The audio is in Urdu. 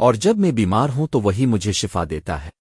اور جب میں بیمار ہوں تو وہی مجھے شفا دیتا ہے۔